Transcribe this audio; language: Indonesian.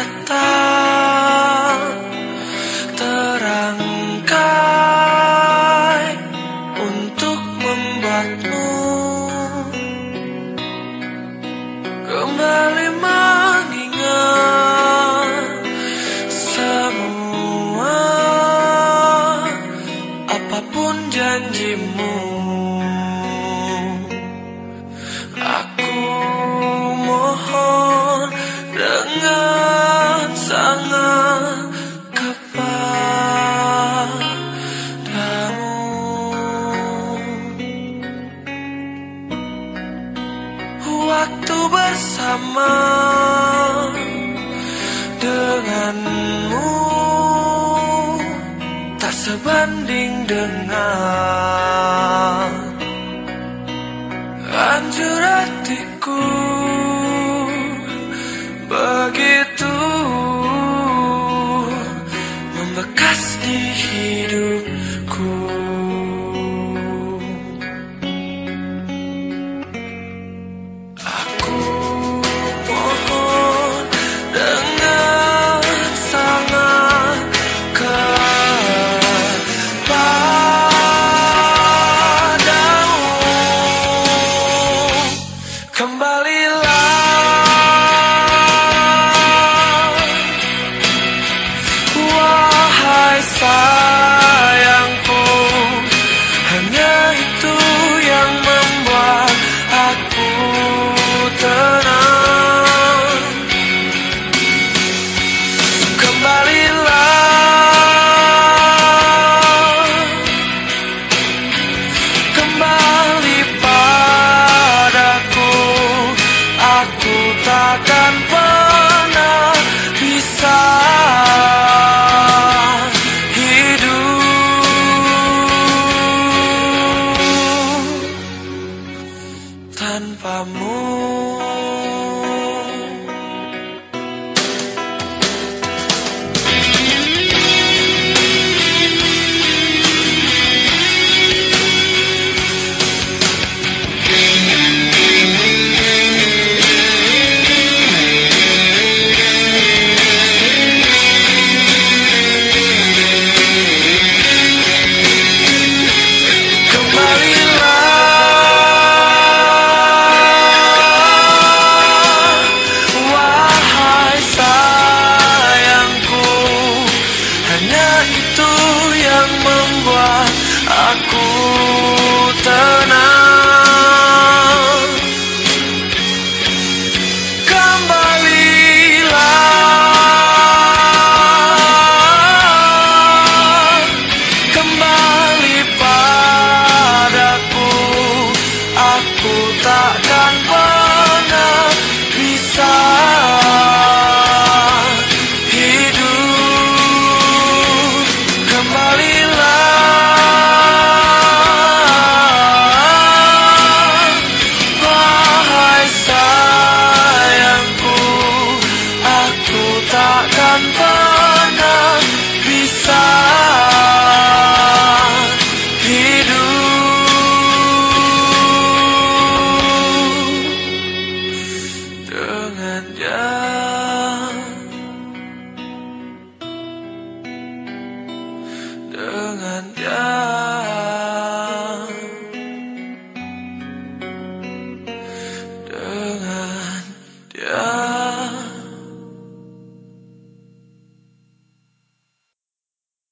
datang terangkai untuk membuatmu kembali mengingat semua apa pun janjimu. khán đinh đường ngài Kembali yang membuat aku tak Yeah.